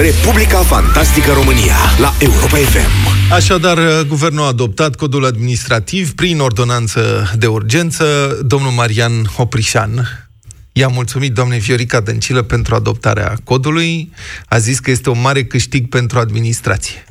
Republica Fantastică România la Europa FM. Așadar, guvernul a adoptat codul administrativ prin ordonanță de urgență. Domnul Marian Oprișan i-a mulțumit doamnei Viorica Dăncilă pentru adoptarea codului. A zis că este un mare câștig pentru administrație.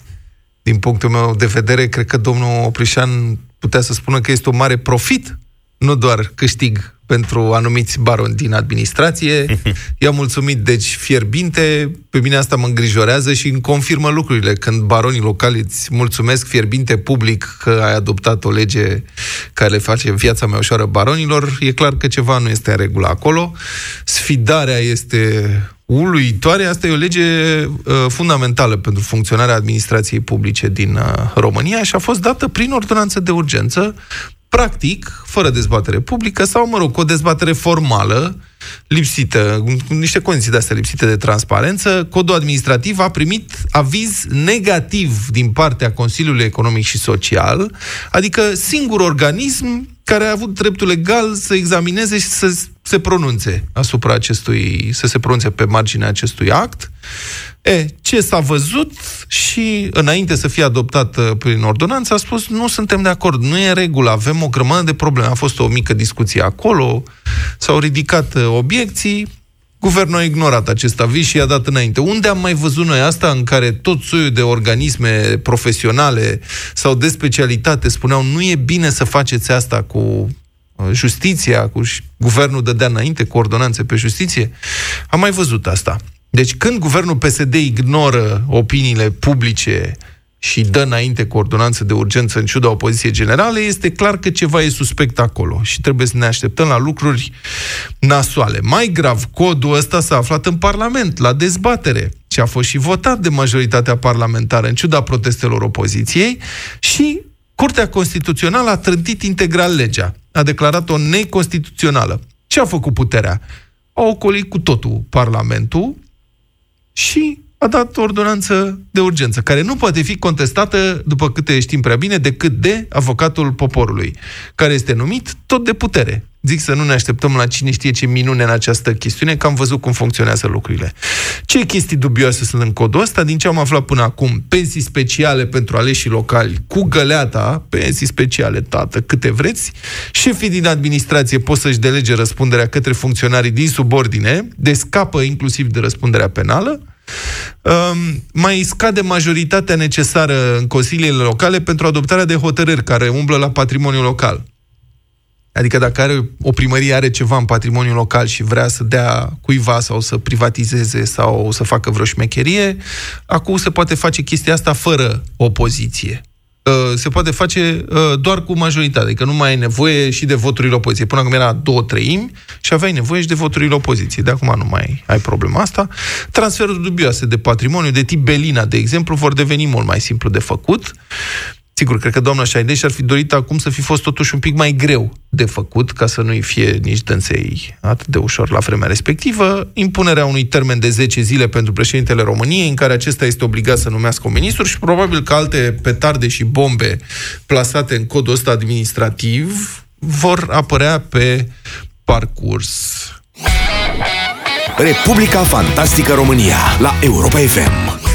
Din punctul meu de vedere, cred că domnul Oprișan putea să spună că este un mare profit, nu doar câștig pentru anumiți baroni din administrație. I-am mulțumit, deci, fierbinte. Pe mine asta mă îngrijorează și îmi confirmă lucrurile. Când baronii locali îți mulțumesc fierbinte public că ai adoptat o lege care le face viața mai ușoară baronilor, e clar că ceva nu este în regulă acolo. Sfidarea este uluitoare. Asta e o lege uh, fundamentală pentru funcționarea administrației publice din uh, România și a fost dată prin ordonanță de urgență practic, fără dezbatere publică sau, mă rog, cu o dezbatere formală, lipsită, cu niște condiții de astea lipsite de transparență, codul administrativ a primit aviz negativ din partea Consiliului Economic și Social, adică singur organism care a avut dreptul legal să examineze și să se pronunțe asupra acestui, să se pronunțe pe marginea acestui act. E, ce s-a văzut și înainte să fie adoptat uh, prin ordonanță a spus nu suntem de acord, nu e regulă, avem o grămadă de probleme. A fost o mică discuție acolo, s-au ridicat uh, obiecții, Guvernul a ignorat acest aviz și i-a dat înainte. Unde am mai văzut noi asta în care tot soiul de organisme profesionale sau de specialitate spuneau nu e bine să faceți asta cu uh, justiția, cu guvernul dădea înainte cu ordonanțe pe justiție? Am mai văzut asta. Deci când guvernul PSD ignoră opiniile publice și dă înainte cu ordonanță de urgență în ciuda opoziției generale, este clar că ceva e suspect acolo și trebuie să ne așteptăm la lucruri nasoale. Mai grav, codul ăsta s-a aflat în Parlament, la dezbatere și a fost și votat de majoritatea parlamentară în ciuda protestelor opoziției și Curtea Constituțională a trântit integral legea. A declarat-o neconstituțională. Ce a făcut puterea? A ocolit cu totul Parlamentul și a dat o ordonanță de urgență, care nu poate fi contestată, după câte știm prea bine, decât de avocatul poporului, care este numit tot de putere. Zic să nu ne așteptăm la cine știe ce minune în această chestiune, că am văzut cum funcționează lucrurile. Ce chestii dubioase sunt în codul ăsta? Din ce am aflat până acum, pensii speciale pentru aleșii locali, cu găleata, pensii speciale, tată, câte vreți, șefii din administrație pot să-și delege răspunderea către funcționarii din subordine, descapă inclusiv de răspunderea penală, Um, mai scade majoritatea necesară în consiliile locale pentru adoptarea de hotărâri care umblă la patrimoniul local. Adică dacă are, o primărie are ceva în patrimoniul local și vrea să dea cuiva sau să privatizeze sau să facă vreo șmecherie, acum se poate face chestia asta fără opoziție. Uh, se poate face uh, doar cu majoritate, adică nu mai ai nevoie și de voturile opoziției. Până acum era două treimi și aveai nevoie și de voturile opoziției. De acum nu mai ai problema asta. Transferul dubioase de patrimoniu, de tip Belina, de exemplu, vor deveni mult mai simplu de făcut. Sigur, cred că doamna Șaideș ar fi dorit acum să fi fost totuși un pic mai greu de făcut, ca să nu-i fie nici dânsei atât de ușor la vremea respectivă, impunerea unui termen de 10 zile pentru președintele României, în care acesta este obligat să numească un ministru și probabil că alte petarde și bombe plasate în codul ăsta administrativ vor apărea pe parcurs. Republica Fantastică România la Europa FM.